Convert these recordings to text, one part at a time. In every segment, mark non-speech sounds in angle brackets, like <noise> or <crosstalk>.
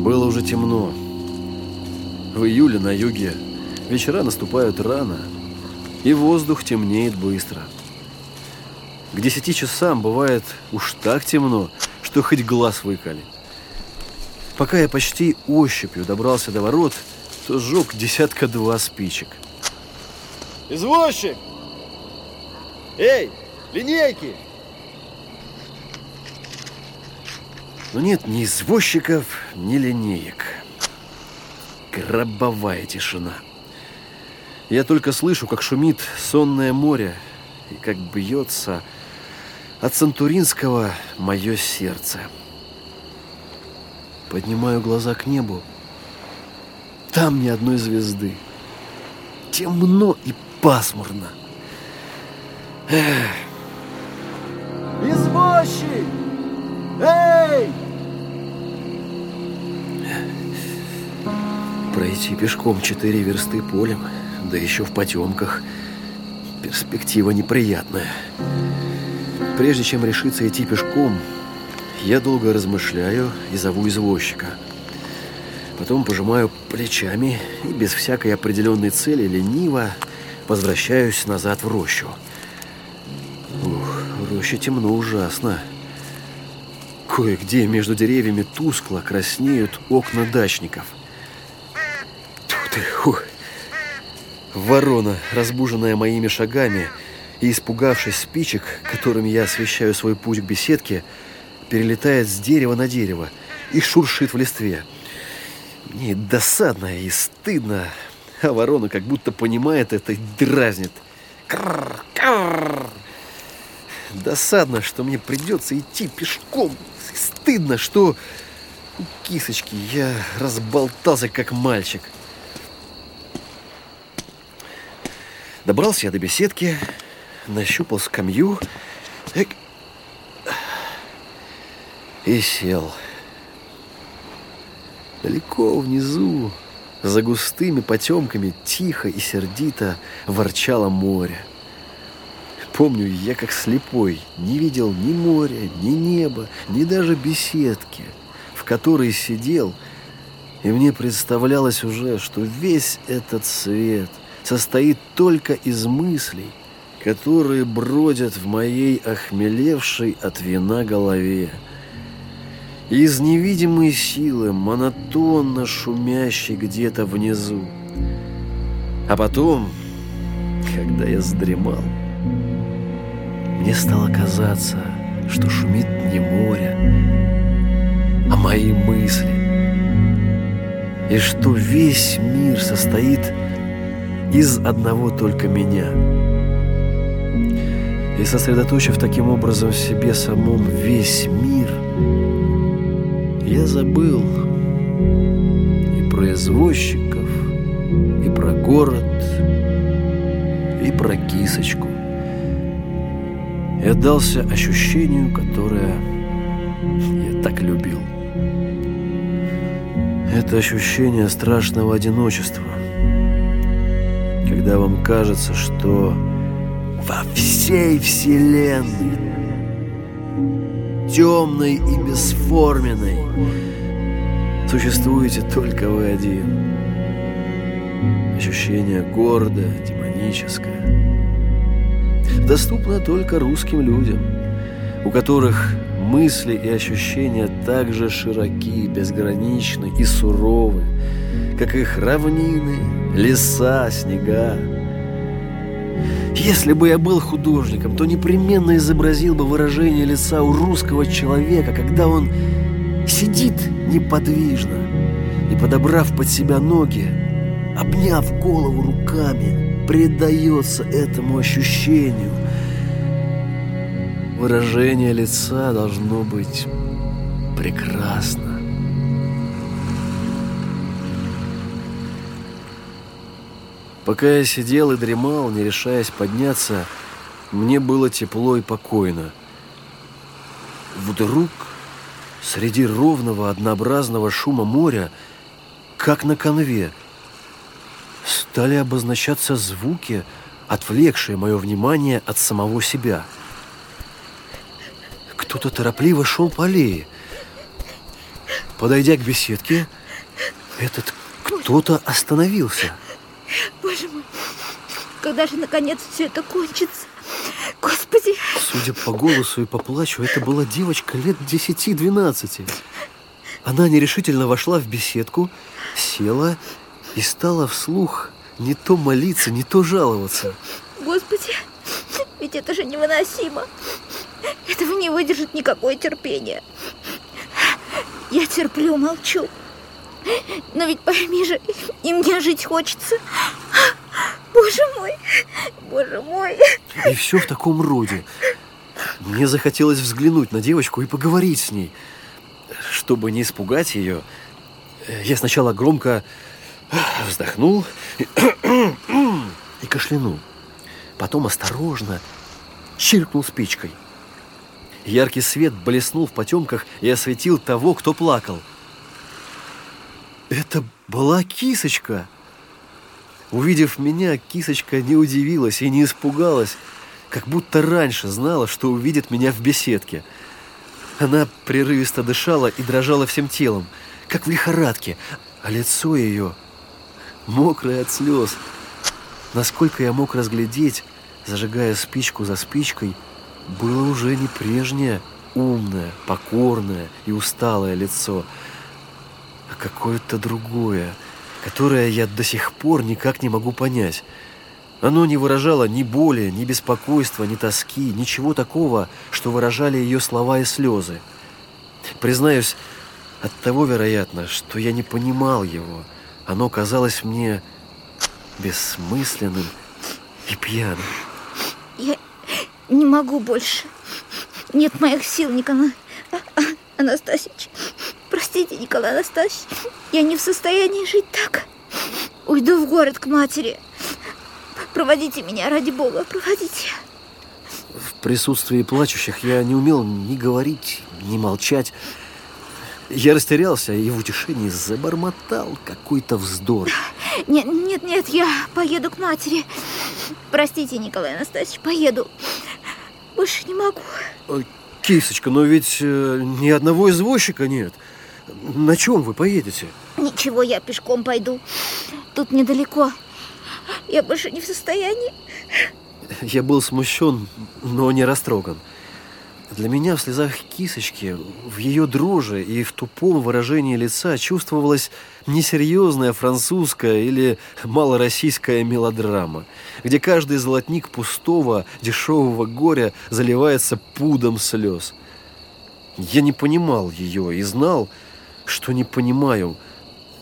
Было уже темно. В июле на юге вечера наступают рано, и воздух темнеет быстро. К десяти часам бывает уж так темно, что хоть глаз выколи. Пока я почти ощупью добрался до ворот, то сжег десятка-два спичек. Извозчик! Эй, линейки! Но нет ни извозчиков, ни линеек. Гробовая тишина. Я только слышу, как шумит сонное море и как бьется от Сантуринского мое сердце. Поднимаю глаза к небу. Там ни одной звезды. Темно и пасмурно. Эх. Извозчик! Пройти пешком четыре версты полем, да еще в потемках. Перспектива неприятная. Прежде чем решиться идти пешком, я долго размышляю и зову извозчика. Потом пожимаю плечами и без всякой определенной цели лениво возвращаюсь назад в рощу. Ух, роще темно ужасно. Кое-где между деревьями тускло краснеют окна дачников. Ты, ух. Ворона, разбуженная моими шагами и испугавшись спичек, которыми я освещаю свой путь к беседке, перелетает с дерева на дерево и шуршит в листве. Мне досадно и стыдно, а ворона как будто понимает это и дразнит. Кррр, кррр. Досадно, что мне придется идти пешком. Стыдно, что... Кисочки, я разболтался, как мальчик. Добрался я до беседки, нащупал скамью эк, и сел. Далеко внизу, за густыми потемками, тихо и сердито ворчало море. Помню, я как слепой не видел ни моря, ни неба, ни даже беседки, в которой сидел, и мне представлялось уже, что весь этот свет состоит только из мыслей, которые бродят в моей охмелевшей от вина голове. Из невидимой силы, монотонно шумящей где-то внизу. А потом, когда я задремал, мне стало казаться, что шумит не море, а мои мысли. И что весь мир состоит из одного только меня. И сосредоточив таким образом в себе самом весь мир, я забыл и про извозчиков, и про город, и про кисочку. И отдался ощущению, которое я так любил. Это ощущение страшного одиночества, когда вам кажется, что во всей вселенной, темной и бесформенной, существуете только вы один. Ощущение гордое, демоническое. Доступно только русским людям, у которых мысли и ощущения так же широки, безграничны и суровы, как их равнины, леса, снега. Если бы я был художником, то непременно изобразил бы выражение лица у русского человека, когда он сидит неподвижно и, подобрав под себя ноги, обняв голову руками, предается этому ощущению. Выражение лица должно быть прекрасно. Пока я сидел и дремал, не решаясь подняться, мне было тепло и покойно. Вдруг среди ровного однообразного шума моря, как на конве, стали обозначаться звуки, отвлекшие мое внимание от самого себя. Кто-то торопливо шел по аллее. Подойдя к беседке, этот кто-то остановился. Боже мой, когда же наконец все это кончится? Господи! Судя по голосу и по плачу, это была девочка лет 10-12. Она нерешительно вошла в беседку, села и стала вслух не то молиться, не то жаловаться. Господи, ведь это же невыносимо. Этого не выдержит никакое терпение. Я терплю, молчу. Но ведь пойми же, и мне жить хочется. Боже мой, боже мой. И все в таком роде. Мне захотелось взглянуть на девочку и поговорить с ней. Чтобы не испугать ее, я сначала громко вздохнул и кашлянул. Потом осторожно чиркнул спичкой. Яркий свет блеснул в потемках и осветил того, кто плакал. Это была кисочка. Увидев меня, кисочка не удивилась и не испугалась, как будто раньше знала, что увидит меня в беседке. Она прерывисто дышала и дрожала всем телом, как в лихорадке, а лицо ее мокрое от слез. Насколько я мог разглядеть, зажигая спичку за спичкой, было уже не прежнее умное, покорное и усталое лицо, а какое-то другое, которое я до сих пор никак не могу понять. Оно не выражало ни боли, ни беспокойства, ни тоски, ничего такого, что выражали ее слова и слезы. Признаюсь, от того, вероятно, что я не понимал его, оно казалось мне бессмысленным и пьяным. Я не могу больше. Нет моих сил, Николай Анастасьевич. Простите, Николай Анастасьевич, я не в состоянии жить так. Уйду в город к матери. Проводите меня, ради бога, проводите. В присутствии плачущих я не умел ни говорить, ни молчать. Я растерялся и в утешении забормотал какой-то вздор. Нет, нет, нет, я поеду к матери. Простите, Николай Анастасьевич, поеду. Больше не могу. Кисочка, но ведь э, ни одного извозчика нет. На чем вы поедете? Ничего, я пешком пойду. Тут недалеко. Я больше не в состоянии. Я был смущен, но не растроган. Для меня в слезах кисочки, в ее дрожи и в тупом выражении лица чувствовалась несерьезная французская или малороссийская мелодрама, где каждый золотник пустого, дешевого горя заливается пудом слез. Я не понимал ее и знал, что не понимаю.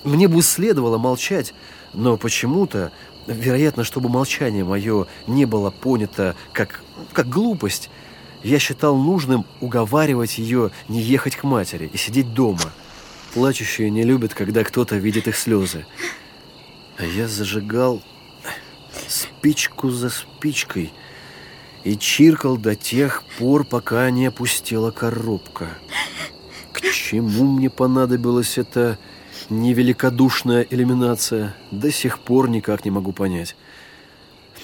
Мне бы следовало молчать, но почему-то, вероятно, чтобы молчание мое не было понято как, как глупость, я считал нужным уговаривать ее не ехать к матери и сидеть дома. Плачущие не любят, когда кто-то видит их слезы. А я зажигал спичку за спичкой и чиркал до тех пор, пока не опустела коробка. Чему мне понадобилась эта невеликодушная иллюминация, до сих пор никак не могу понять.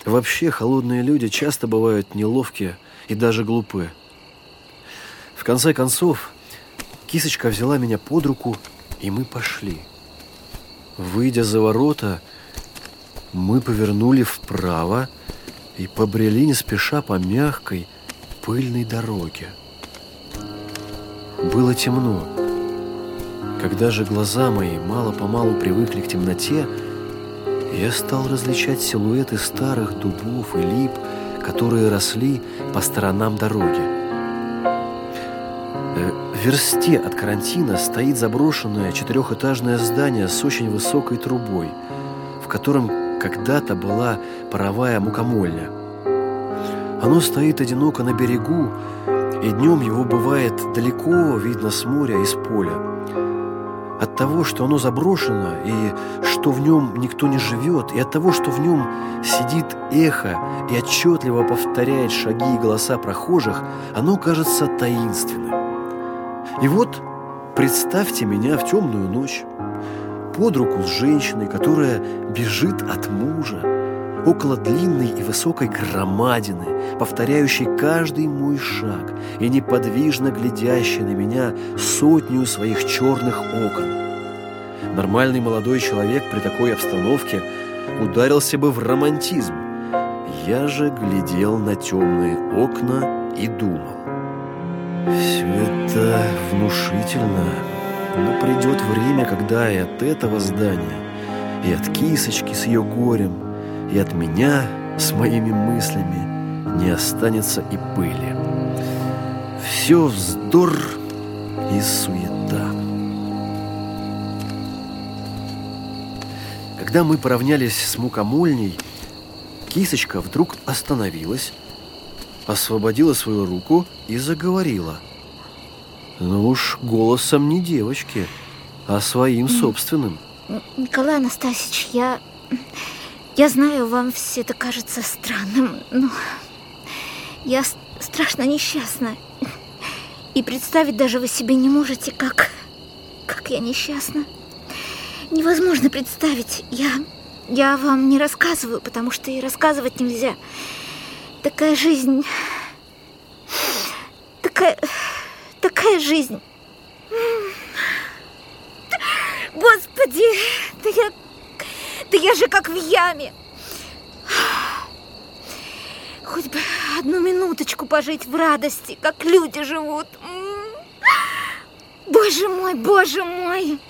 Вообще, холодные люди часто бывают неловкие, и даже глупы. В конце концов, кисочка взяла меня под руку, и мы пошли. Выйдя за ворота, мы повернули вправо и побрели не спеша по мягкой, пыльной дороге. Было темно. Когда же глаза мои мало-помалу привыкли к темноте, я стал различать силуэты старых дубов и лип, которые росли по сторонам дороги. Э, в версте от карантина стоит заброшенное четырехэтажное здание с очень высокой трубой, в котором когда-то была паровая мукомольня. Оно стоит одиноко на берегу, и днем его бывает далеко видно с моря и с поля. От того, что оно заброшено, и что в нем никто не живет, и от того, что в нем сидит эхо и отчетливо повторяет шаги и голоса прохожих, оно кажется таинственным. И вот представьте меня в темную ночь, под руку с женщиной, которая бежит от мужа, около длинной и высокой громадины, повторяющей каждый мой шаг и неподвижно глядящей на меня сотню своих черных окон. Нормальный молодой человек при такой обстановке ударился бы в романтизм. Я же глядел на темные окна и думал. Все это внушительно, но придет время, когда и от этого здания, и от кисочки с ее горем, и от меня с моими мыслями не останется и пыли. Все вздор и суета. Когда мы поравнялись с мукомольней, кисочка вдруг остановилась, освободила свою руку и заговорила. Ну уж голосом не девочки, а своим собственным. Николай Анастасьевич, я... Я знаю, вам все это кажется странным, но я страшно несчастна. И представить даже вы себе не можете, как... Как я несчастна. Невозможно представить. Я... Я вам не рассказываю, потому что и рассказывать нельзя. Такая жизнь... Такая... Такая жизнь... Господи, да я... Да я же как в яме. Хоть бы одну минуточку пожить в радости, как люди живут. Боже мой, боже мой!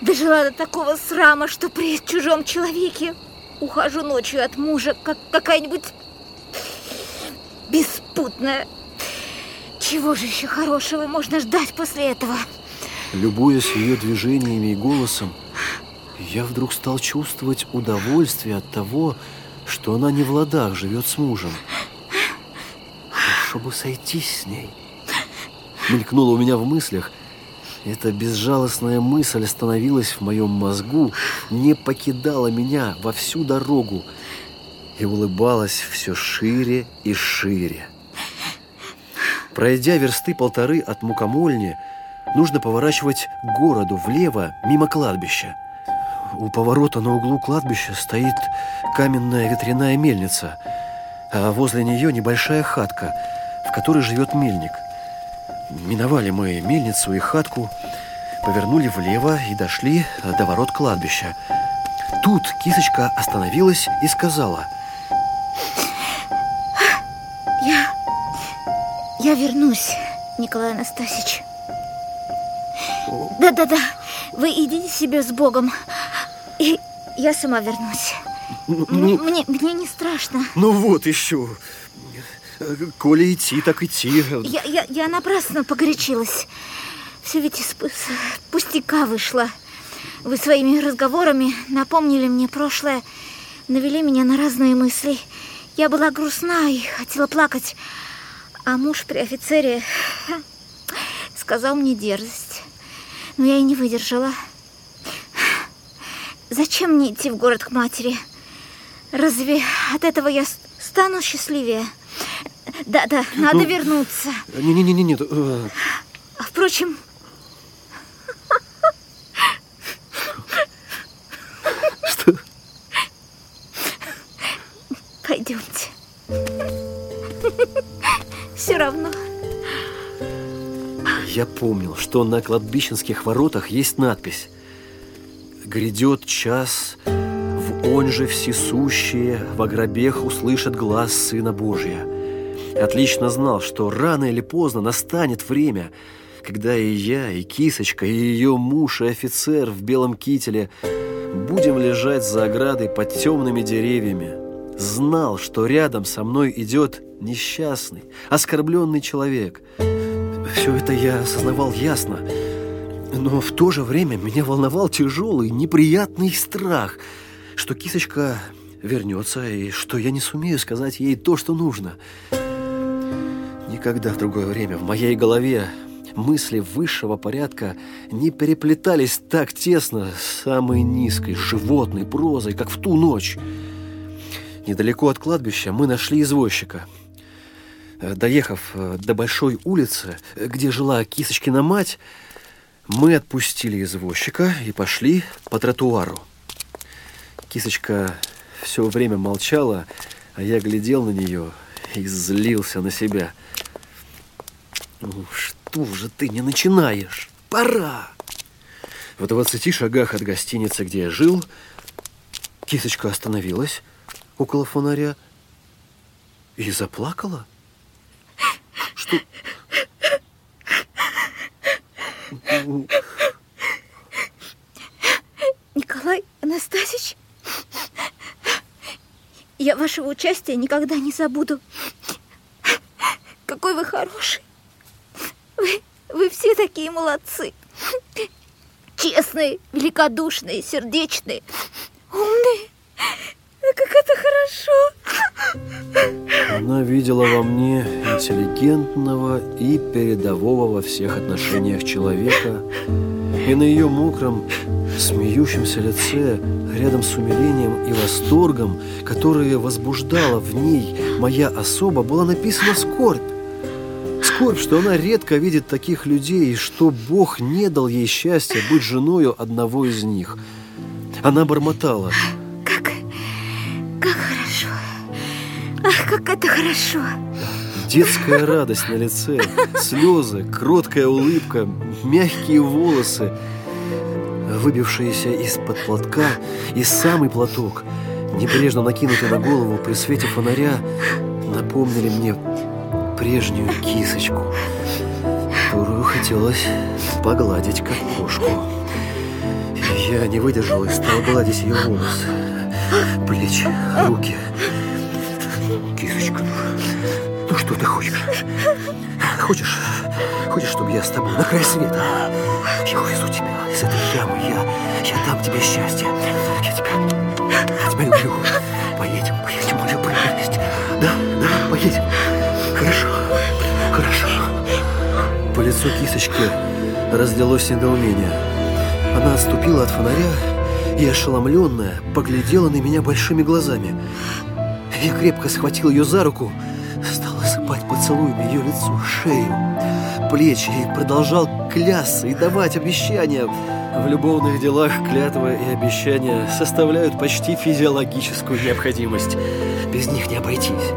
Дожила до такого срама, что при чужом человеке ухожу ночью от мужа, как какая-нибудь беспутная. Чего же еще хорошего можно ждать после этого? Любуясь ее движениями и голосом, я вдруг стал чувствовать удовольствие от того, что она не в ладах живет с мужем. Чтобы сойтись с ней. Мелькнуло у меня в мыслях – эта безжалостная мысль остановилась в моем мозгу, не покидала меня во всю дорогу и улыбалась все шире и шире. Пройдя версты полторы от мукомольни, нужно поворачивать к городу влево, мимо кладбища. У поворота на углу кладбища стоит каменная ветряная мельница, а возле нее небольшая хатка, в которой живет мельник – Миновали мы мельницу и хатку, повернули влево и дошли до ворот кладбища. Тут кисочка остановилась и сказала. Я... Я вернусь, Николай Анастасьевич. Да-да-да, вы идите себе с Богом, и я сама вернусь. Не... Мне, мне не страшно. Ну вот еще. Коли идти, так идти. Я, я, я напрасно погорячилась. Все ведь из пустяка вышло. Вы своими разговорами напомнили мне прошлое, навели меня на разные мысли. Я была грустна и хотела плакать. А муж при офицере сказал мне дерзость. Но я и не выдержала. Зачем мне идти в город к матери? Разве от этого я стану счастливее? Да, да, надо ну, вернуться. Не-не-не, нет. Э. А впрочем... Что? Пойдемте. Все равно. Я помнил, что на кладбищенских воротах есть надпись «Грядет час, в он же всесущие во гробех услышат глаз Сына Божия». Отлично знал, что рано или поздно настанет время, когда и я, и кисочка, и ее муж, и офицер в белом кителе будем лежать за оградой под темными деревьями. Знал, что рядом со мной идет несчастный, оскорбленный человек. Все это я осознавал ясно, но в то же время меня волновал тяжелый, неприятный страх, что кисочка вернется и что я не сумею сказать ей то, что нужно. Никогда в другое время в моей голове мысли высшего порядка не переплетались так тесно с самой низкой животной прозой, как в ту ночь. Недалеко от кладбища мы нашли извозчика. Доехав э, до большой улицы, где жила Кисочкина мать, мы отпустили извозчика и пошли по тротуару. Кисочка все время молчала, а я глядел на нее и злился на себя. Ну, что же ты не начинаешь? Пора! В двадцати шагах от гостиницы, где я жил, кисочка остановилась около фонаря и заплакала. <laughs> Что? Николай Анастасьевич, я вашего участия никогда не забуду. Какой вы хороший. Вы, вы все такие молодцы. Честные, великодушные, сердечные, Она видела во мне интеллигентного и передового во всех отношениях человека, и на ее мокром, смеющемся лице, рядом с умилением и восторгом, которые возбуждала в ней моя особа, была написана скорбь. Скорбь, что она редко видит таких людей, и что Бог не дал ей счастья быть женою одного из них. Она бормотала. Хорошо. Детская радость на лице, слезы, кроткая улыбка, мягкие волосы, выбившиеся из-под платка и самый платок, небрежно накинутый на голову при свете фонаря, напомнили мне прежнюю кисочку, которую хотелось погладить, как кошку. Я не выдержал и стал гладить ее волосы, плечи, руки. Что ты хочешь? Хочешь, хочешь, чтобы я с тобой на край света? Я увезу тебя из этой ямы, я, я дам тебе счастье. Я тебя, я тебя люблю. Поедем, поедем, мою прелесть. Да, да, поедем. Хорошо, хорошо. По лицу кисочки разлилось недоумение. Она отступила от фонаря и, ошеломленная, поглядела на меня большими глазами. Я крепко схватил ее за руку, стал осыпать поцелуями ее лицо, шею, плечи и продолжал клясться и давать обещания. В любовных делах клятва и обещания составляют почти физиологическую необходимость. Без них не обойтись.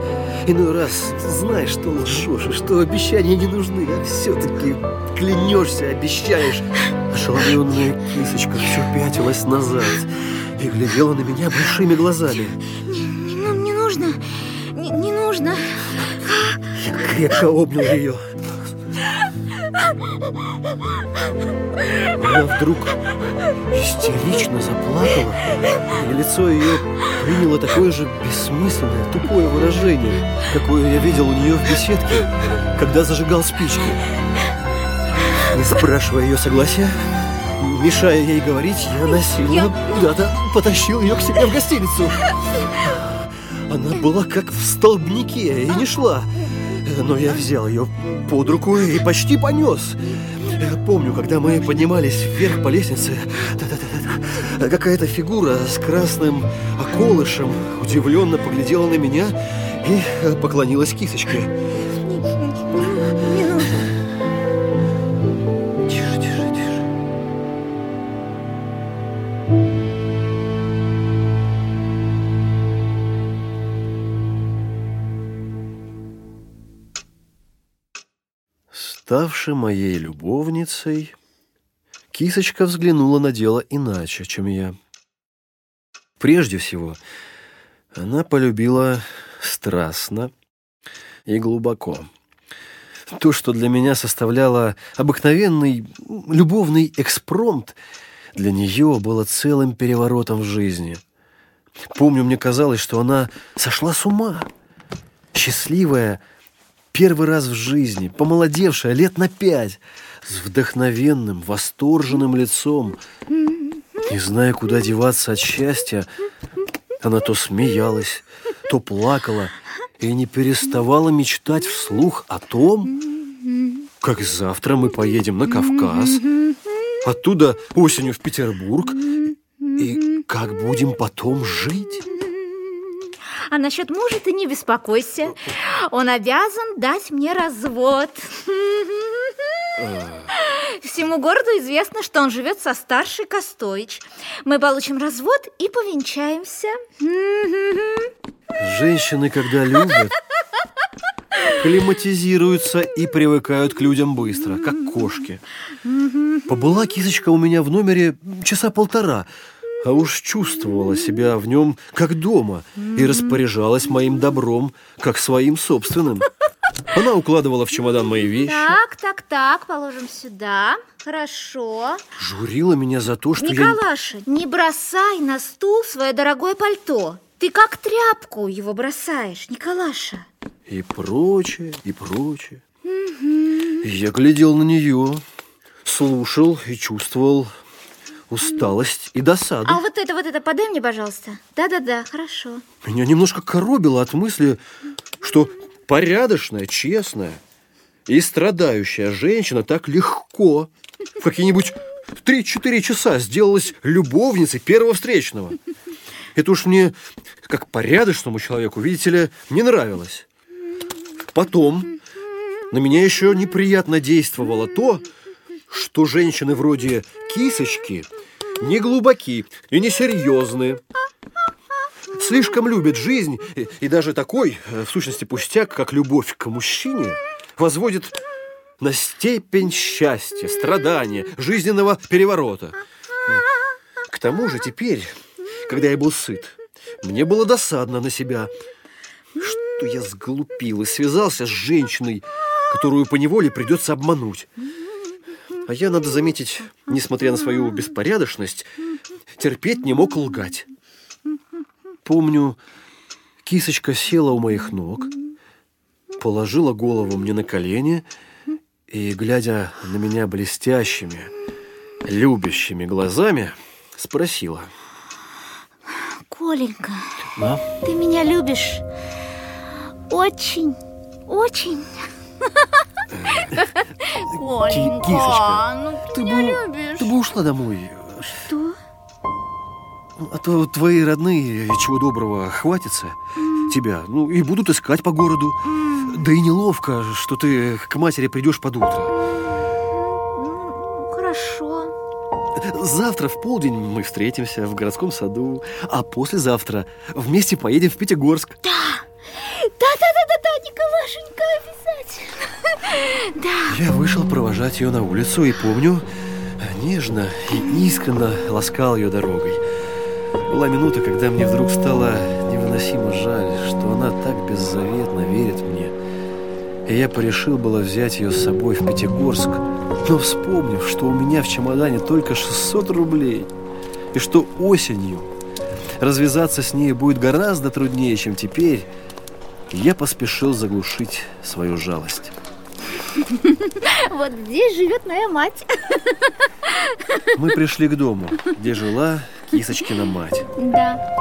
Иной раз знаешь, что лжешь, и что обещания не нужны, а все-таки клянешься, обещаешь. Ошеломленная кисочка все пятилась назад и глядела на меня большими глазами. Крепко обнял ее. Она вдруг истерично заплакала, и лицо ее приняло такое же бессмысленное, тупое выражение, какое я видел у нее в беседке, когда зажигал спички. Не спрашивая ее согласия, мешая ей говорить, я насильно куда-то потащил ее к себе в гостиницу. Она была как в столбнике и не шла. Но я взял ее под руку и почти понес. Помню, когда мы поднимались вверх по лестнице, какая-то фигура с красным околышем удивленно поглядела на меня и поклонилась кисочке. Ставши моей любовницей, кисочка взглянула на дело иначе, чем я. Прежде всего, она полюбила страстно и глубоко. То, что для меня составляло обыкновенный любовный экспромт, для нее было целым переворотом в жизни. Помню, мне казалось, что она сошла с ума. Счастливая, первый раз в жизни, помолодевшая лет на пять, с вдохновенным, восторженным лицом. Не зная, куда деваться от счастья, она то смеялась, то плакала и не переставала мечтать вслух о том, как завтра мы поедем на Кавказ, оттуда осенью в Петербург, и как будем потом жить. А насчет мужа ты не беспокойся. Он обязан дать мне развод. Всему городу известно, что он живет со старшей Костович. Мы получим развод и повенчаемся. Женщины, когда любят, климатизируются и привыкают к людям быстро, как кошки. Побыла кисочка у меня в номере часа полтора, а уж чувствовала себя в нем как дома и распоряжалась моим добром, как своим собственным. Она укладывала в чемодан мои вещи. Так, так, так, положим сюда. Хорошо. Журила меня за то, что Николаша, я... не бросай на стул свое дорогое пальто. Ты как тряпку его бросаешь, Николаша. И прочее, и прочее. Угу. Я глядел на нее, слушал и чувствовал усталость и досаду. А вот это, вот это подай мне, пожалуйста. Да-да-да, хорошо. Меня немножко коробило от мысли, что порядочная, честная и страдающая женщина так легко в какие-нибудь 3-4 часа сделалась любовницей первого встречного. Это уж мне, как порядочному человеку, видите ли, не нравилось. Потом на меня еще неприятно действовало то, что женщины вроде кисочки не глубоки и не серьезные. Слишком любят жизнь, и, и даже такой, э, в сущности, пустяк, как любовь к мужчине, возводит на степень счастья, страдания, жизненного переворота. К тому же теперь, когда я был сыт, мне было досадно на себя, что я сглупил и связался с женщиной, которую по неволе придется обмануть. А я, надо заметить, несмотря на свою беспорядочность, терпеть не мог лгать. Помню, кисочка села у моих ног, положила голову мне на колени и, глядя на меня блестящими, любящими глазами, спросила. Коленька, а? ты меня любишь очень, очень. Коленька, Кисочка, ну ты, ты бы, любишь. Ты бы ушла домой. Что? А то твои родные, чего доброго, хватится mm. тебя, ну и будут искать по городу. Mm. Да и неловко, что ты к матери придешь под утро. Ну, хорошо. Завтра в полдень мы встретимся в городском саду, а послезавтра вместе поедем в Пятигорск. Да, Я вышел провожать ее на улицу и помню, нежно и искренне ласкал ее дорогой. Была минута, когда мне вдруг стало невыносимо жаль, что она так беззаветно верит мне. И я порешил было взять ее с собой в Пятигорск, но вспомнив, что у меня в чемодане только 600 рублей, и что осенью развязаться с ней будет гораздо труднее, чем теперь, я поспешил заглушить свою жалость. Вот здесь живет моя мать. Мы пришли к дому, где жила Кисочкина мать. Да.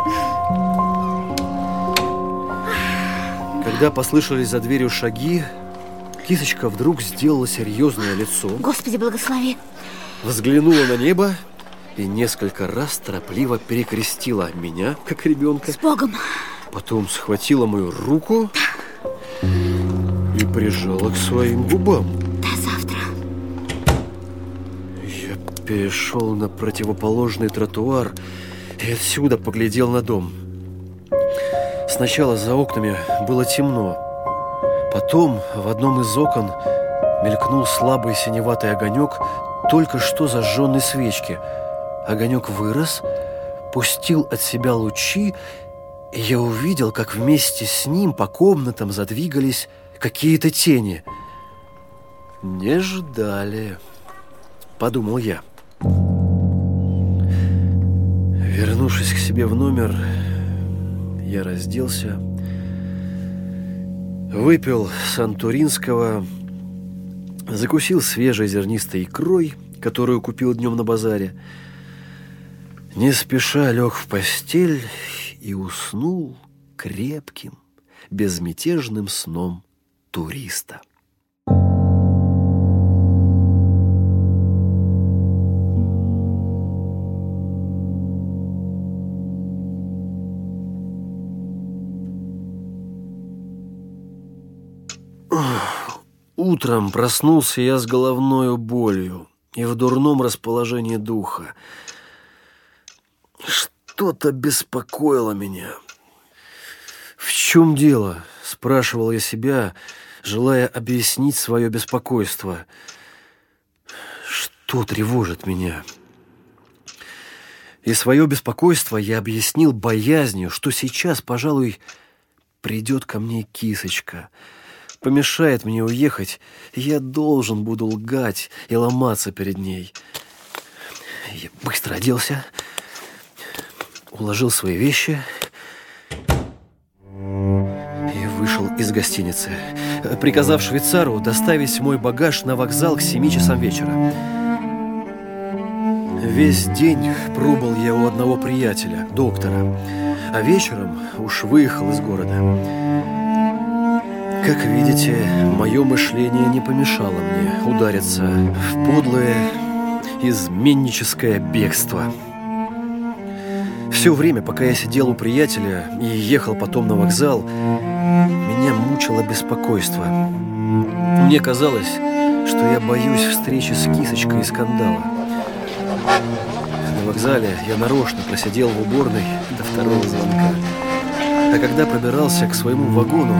Когда послышались за дверью шаги, Кисочка вдруг сделала серьезное лицо. Господи, благослови. Взглянула на небо и несколько раз торопливо перекрестила меня, как ребенка. С Богом. Потом схватила мою руку и прижала к своим губам. До завтра. Я перешел на противоположный тротуар и отсюда поглядел на дом. Сначала за окнами было темно. Потом в одном из окон мелькнул слабый синеватый огонек только что зажженной свечки. Огонек вырос, пустил от себя лучи, и я увидел, как вместе с ним по комнатам задвигались какие-то тени. «Не ждали», — подумал я. Вернувшись к себе в номер, я разделся, выпил сантуринского, закусил свежей зернистой икрой, которую купил днем на базаре, не спеша лег в постель и уснул крепким, безмятежным сном туриста. Утром проснулся я с головной болью. и в дурном расположении духа. Что-то беспокоило меня. «В чем дело?» – спрашивал я себя, желая объяснить свое беспокойство. «Что тревожит меня?» И свое беспокойство я объяснил боязнью, что сейчас, пожалуй, придет ко мне кисочка – помешает мне уехать, я должен буду лгать и ломаться перед ней. Я быстро оделся, уложил свои вещи и вышел из гостиницы, приказав швейцару доставить мой багаж на вокзал к семи часам вечера. Весь день пробыл я у одного приятеля, доктора, а вечером уж выехал из города. Как видите, мое мышление не помешало мне удариться в подлое изменническое бегство. Все время, пока я сидел у приятеля и ехал потом на вокзал, меня мучило беспокойство. Мне казалось, что я боюсь встречи с кисочкой и скандала. На вокзале я нарочно просидел в уборной до второго звонка. А когда пробирался к своему вагону,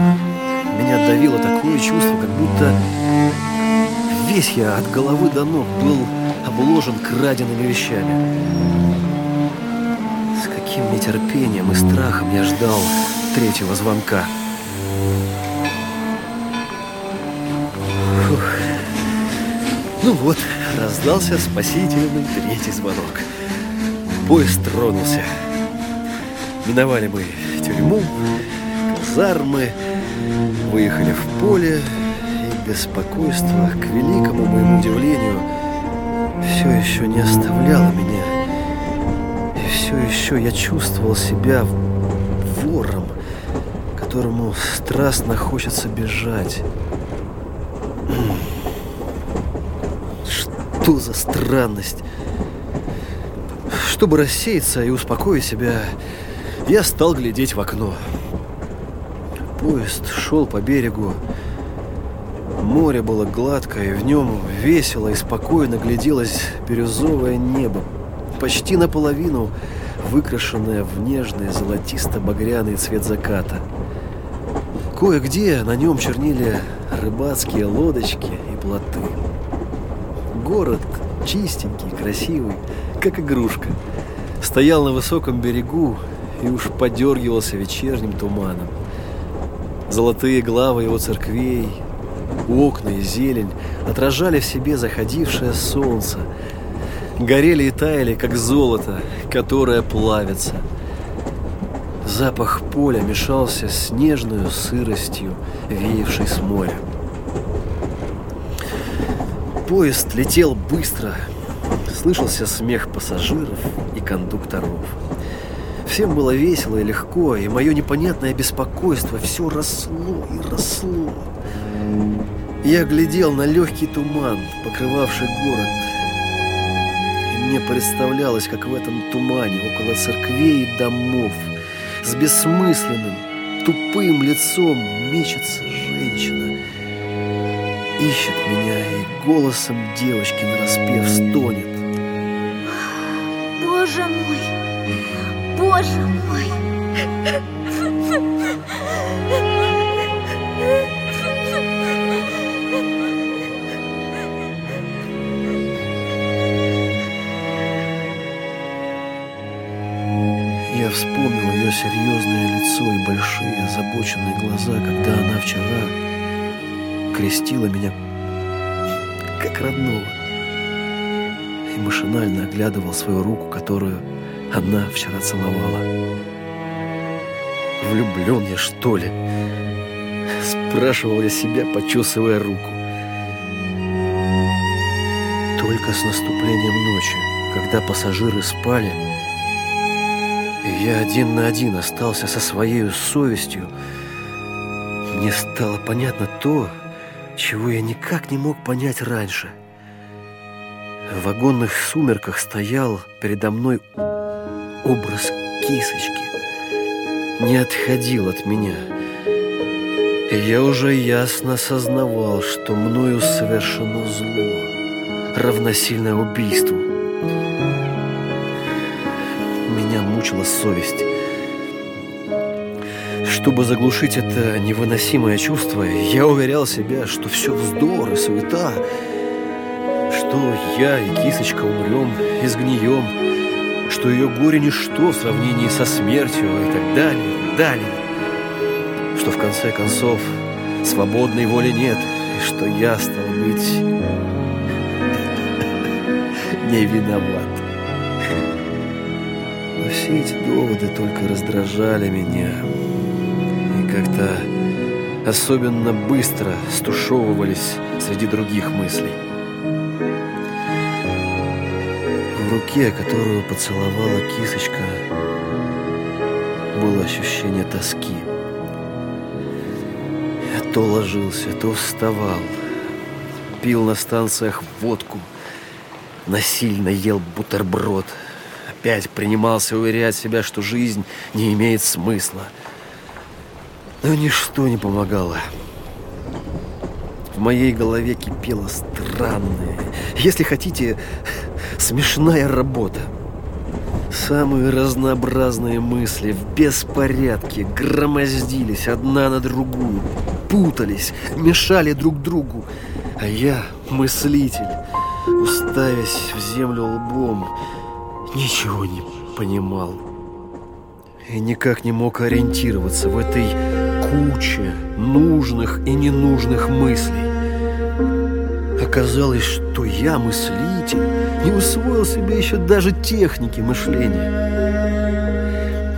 меня давило такое чувство, как будто весь я от головы до ног был обложен краденными вещами. С каким нетерпением и страхом я ждал третьего звонка. Ну вот, раздался спасительный третий звонок. Поезд тронулся. Миновали мы тюрьму, казармы, Выехали в поле, и беспокойство, к великому моему удивлению, все еще не оставляло меня. И все еще я чувствовал себя вором, которому страстно хочется бежать. Что за странность? Чтобы рассеяться и успокоить себя, я стал глядеть в окно. Поезд шел по берегу. Море было гладкое, в нем весело и спокойно гляделось бирюзовое небо, почти наполовину выкрашенное в нежный золотисто-багряный цвет заката. Кое-где на нем чернили рыбацкие лодочки и плоты. Город чистенький, красивый, как игрушка. Стоял на высоком берегу и уж подергивался вечерним туманом. Золотые главы его церквей, окна и зелень отражали в себе заходившее солнце, горели и таяли, как золото, которое плавится. Запах поля мешался с нежной сыростью, веявшей с моря. Поезд летел быстро, слышался смех пассажиров и кондукторов. Всем было весело и легко, и мое непонятное беспокойство все росло и росло. Я глядел на легкий туман, покрывавший город. И мне представлялось, как в этом тумане около церквей и домов с бессмысленным, тупым лицом мечется. Ищет меня и голосом девочки нараспев стонет. Боже мой! Боже мой! Я вспомнил ее серьезное лицо и большие озабоченные глаза, когда она вчера крестила меня как родного. И машинально оглядывал свою руку, которую она вчера целовала. Влюблен я, что ли? Спрашивал я себя, почесывая руку. Только с наступлением ночи, когда пассажиры спали, я один на один остался со своей совестью, мне стало понятно то, чего я никак не мог понять раньше. В вагонных сумерках стоял передо мной образ кисочки не отходил от меня. И я уже ясно сознавал, что мною совершено зло. равносильно убийству. Меня мучила совесть. Чтобы заглушить это невыносимое чувство, я уверял себя, что все вздор и суета, что я и кисочка умрем и сгнием, что ее горе ничто в сравнении со смертью и так далее, и далее. Что в конце концов свободной воли нет, и что я, стал быть, <laughs> не виноват. Но все эти доводы только раздражали меня как-то особенно быстро стушевывались среди других мыслей. В руке, которую поцеловала кисочка, было ощущение тоски. Я то ложился, то вставал, пил на станциях водку, насильно ел бутерброд, опять принимался уверять себя, что жизнь не имеет смысла. Но ничто не помогало. В моей голове кипела странная, если хотите, смешная работа. Самые разнообразные мысли в беспорядке громоздились одна на другую, путались, мешали друг другу. А я, мыслитель, уставясь в землю лбом, ничего не понимал. И никак не мог ориентироваться в этой куче нужных и ненужных мыслей. Оказалось, что я мыслитель, не усвоил себе еще даже техники мышления.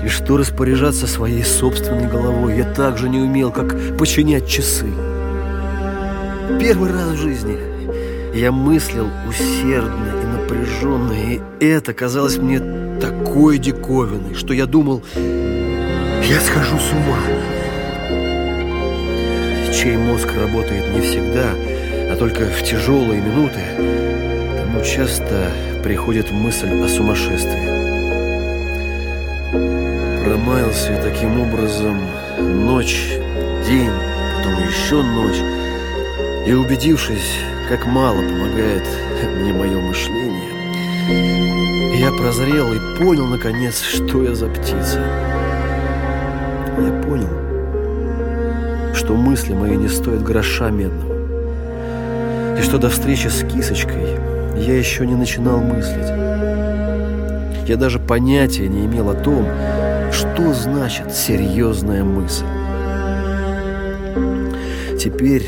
И что распоряжаться своей собственной головой я также не умел, как починять часы. Первый раз в жизни я мыслил усердно и напряженно, и это казалось мне такой диковиной, что я думал, я схожу с ума. Чей мозг работает не всегда – а только в тяжелые минуты тому часто приходит мысль о сумасшествии. Промаялся я таким образом ночь, день, потом еще ночь, и убедившись, как мало помогает мне мое мышление, я прозрел и понял, наконец, что я за птица. Что мысли мои не стоят гроша медного и что до встречи с кисочкой я еще не начинал мыслить. Я даже понятия не имел о том, что значит серьезная мысль. Теперь,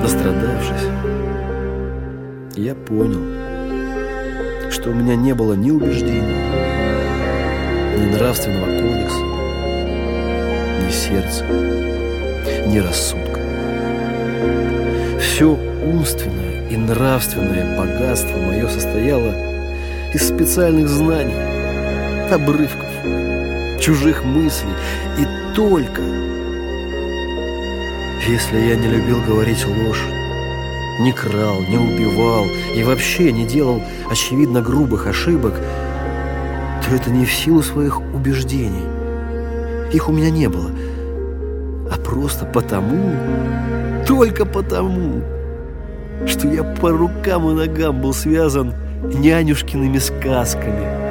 настрадавшись, я понял, что у меня не было ни убеждений, ни нравственного кодекса, ни сердца, ни рассудка. Все умственное и нравственное богатство мое состояло из специальных знаний, обрывков, чужих мыслей. И только, если я не любил говорить ложь, не крал, не убивал и вообще не делал очевидно грубых ошибок, то это не в силу своих убеждений. Их у меня не было, просто потому, только потому, что я по рукам и ногам был связан нянюшкиными сказками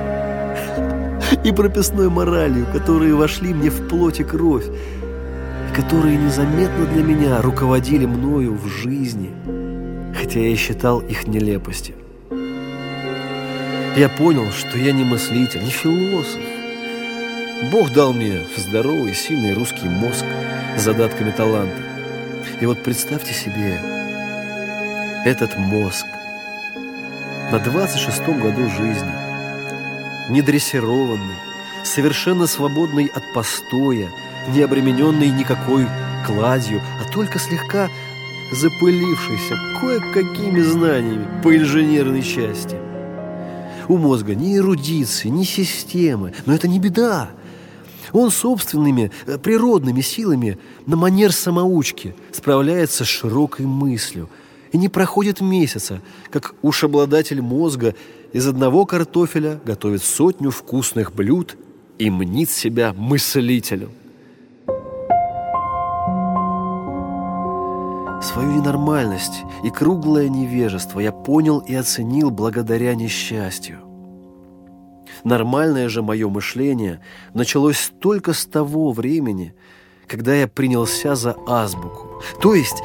и прописной моралью, которые вошли мне в плоть и кровь, которые незаметно для меня руководили мною в жизни, хотя я считал их нелепостью. Я понял, что я не мыслитель, не философ. Бог дал мне здоровый, сильный русский мозг задатками таланта. И вот представьте себе этот мозг на 26-м году жизни, недрессированный, совершенно свободный от постоя, не обремененный никакой кладью, а только слегка запылившийся кое-какими знаниями по инженерной части. У мозга ни эрудиции, ни системы, но это не беда. Он собственными э, природными силами на манер самоучки справляется с широкой мыслью. И не проходит месяца, как уж обладатель мозга из одного картофеля готовит сотню вкусных блюд и мнит себя мыслителем. Свою ненормальность и круглое невежество я понял и оценил благодаря несчастью. Нормальное же мое мышление началось только с того времени, когда я принялся за азбуку. То есть,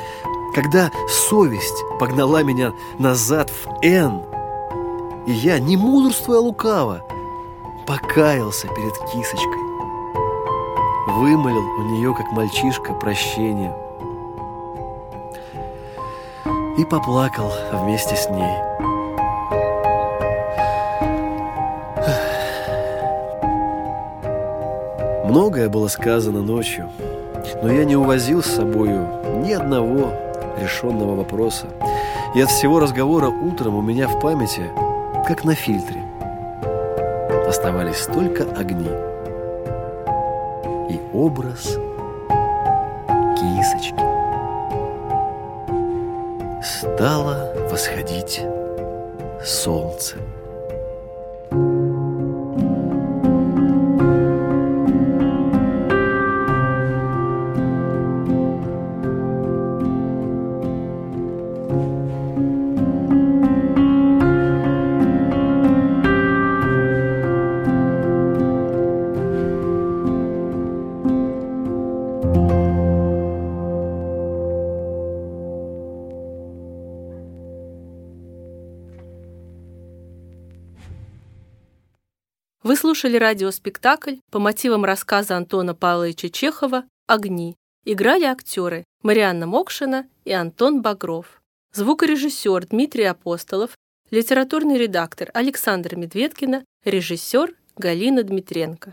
когда совесть погнала меня назад в «Н», и я, не мудрствуя лукаво, покаялся перед кисочкой. Вымолил у нее, как мальчишка, прощение. И поплакал вместе с ней. Многое было сказано ночью, но я не увозил с собою ни одного решенного вопроса. И от всего разговора утром у меня в памяти, как на фильтре, оставались только огни и образ кисочки. Стало восходить солнце. Слушали радиоспектакль по мотивам рассказа Антона Павловича Чехова «Огни». Играли актеры Марианна Мокшина и Антон Багров. Звукорежиссер Дмитрий Апостолов, литературный редактор Александр Медведкина, режиссер Галина Дмитренко.